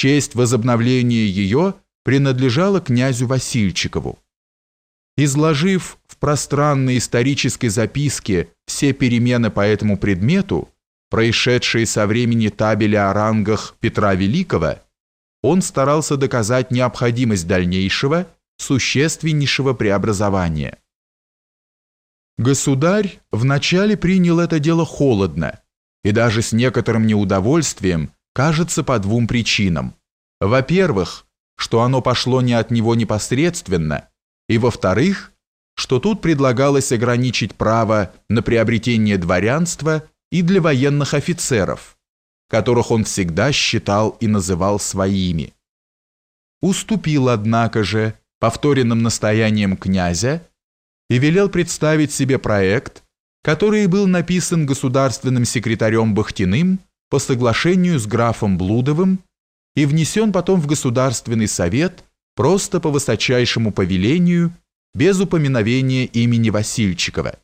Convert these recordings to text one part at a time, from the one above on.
Честь возобновления ее принадлежала князю Васильчикову. Изложив в пространной исторической записке все перемены по этому предмету, происшедшие со времени табеля о рангах Петра Великого, он старался доказать необходимость дальнейшего, существеннейшего преобразования. Государь вначале принял это дело холодно и даже с некоторым неудовольствием, кажется, по двум причинам. Во-первых, что оно пошло не от него непосредственно, и во-вторых, что тут предлагалось ограничить право на приобретение дворянства и для военных офицеров, которых он всегда считал и называл своими. Уступил, однако же, повторенным настоянием князя и велел представить себе проект, который был написан государственным секретарем Бахтиным по соглашению с графом Блудовым и внесен потом в Государственный совет просто по высочайшему повелению, без упоминовения имени Васильчикова.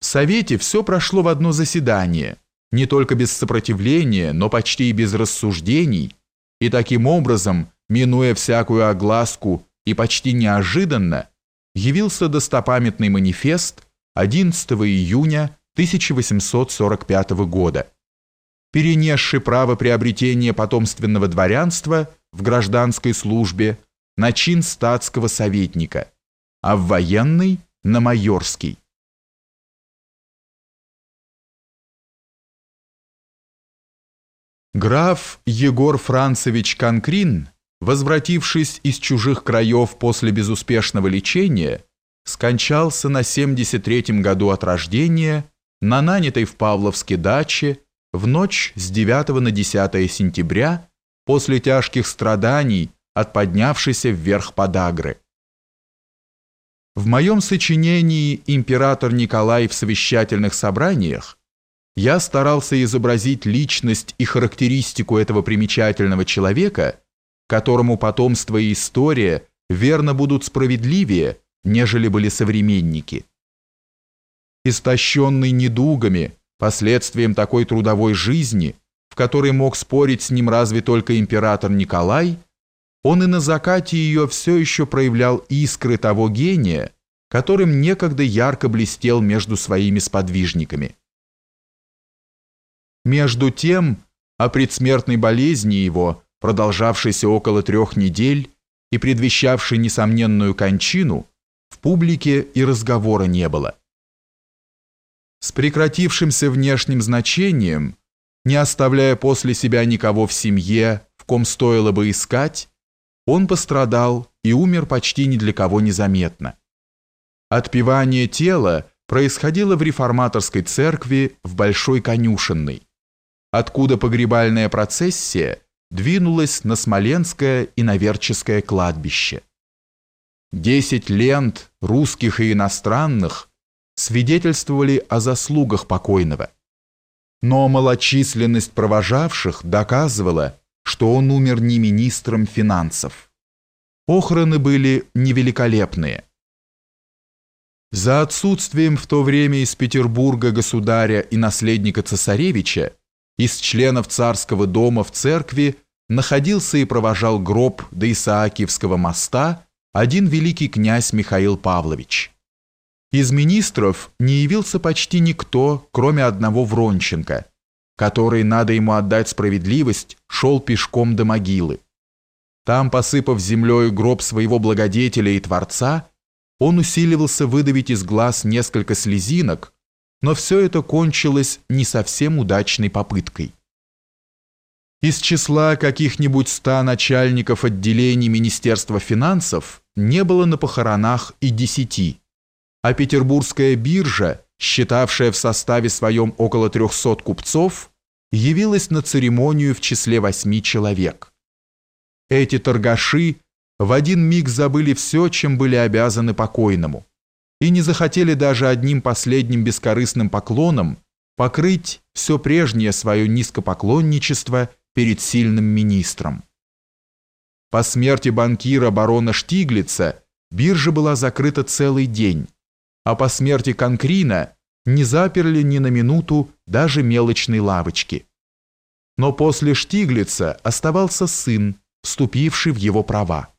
В Совете все прошло в одно заседание, не только без сопротивления, но почти и без рассуждений, и таким образом, минуя всякую огласку и почти неожиданно, явился достопамятный манифест 11 июня 1845 года, перенесший право приобретения потомственного дворянства в гражданской службе на чин статского советника, а в военной – на майорский. Граф Егор Францевич Конкрин, возвратившись из чужих краев после безуспешного лечения, скончался на 73-м году от рождения на нанятой в Павловске даче в ночь с 9 на 10 сентября после тяжких страданий от поднявшейся вверх подагры. В моем сочинении «Император Николай в совещательных собраниях» я старался изобразить личность и характеристику этого примечательного человека, которому потомство и история верно будут справедливее, нежели были современники. Истощенный недугами, последствием такой трудовой жизни, в которой мог спорить с ним разве только император Николай, он и на закате ее все еще проявлял искры того гения, которым некогда ярко блестел между своими сподвижниками. Между тем, о предсмертной болезни его, продолжавшейся около трех недель и предвещавшей несомненную кончину, в публике и разговора не было. С прекратившимся внешним значением, не оставляя после себя никого в семье, в ком стоило бы искать, он пострадал и умер почти ни для кого незаметно. Отпевание тела происходило в реформаторской церкви в Большой Конюшенной, откуда погребальная процессия двинулась на Смоленское и Наверческое кладбище. Десять лент, русских и иностранных, свидетельствовали о заслугах покойного. Но малочисленность провожавших доказывала, что он умер не министром финансов. Похороны были невеликолепные. За отсутствием в то время из Петербурга государя и наследника цесаревича из членов царского дома в церкви находился и провожал гроб до Исаакиевского моста один великий князь Михаил Павлович. Из министров не явился почти никто, кроме одного Вронченко, который, надо ему отдать справедливость, шел пешком до могилы. Там, посыпав землей гроб своего благодетеля и Творца, он усиливался выдавить из глаз несколько слезинок, но все это кончилось не совсем удачной попыткой. Из числа каких-нибудь ста начальников отделений Министерства финансов не было на похоронах и десяти, а Петербургская биржа, считавшая в составе своем около 300 купцов, явилась на церемонию в числе восьми человек. Эти торгаши в один миг забыли все, чем были обязаны покойному и не захотели даже одним последним бескорыстным поклоном покрыть все прежнее свое низкопоклонничество перед сильным министром. По смерти банкира барона Штиглица биржа была закрыта целый день, а по смерти Конкрина не заперли ни на минуту даже мелочной лавочки. Но после Штиглица оставался сын, вступивший в его права.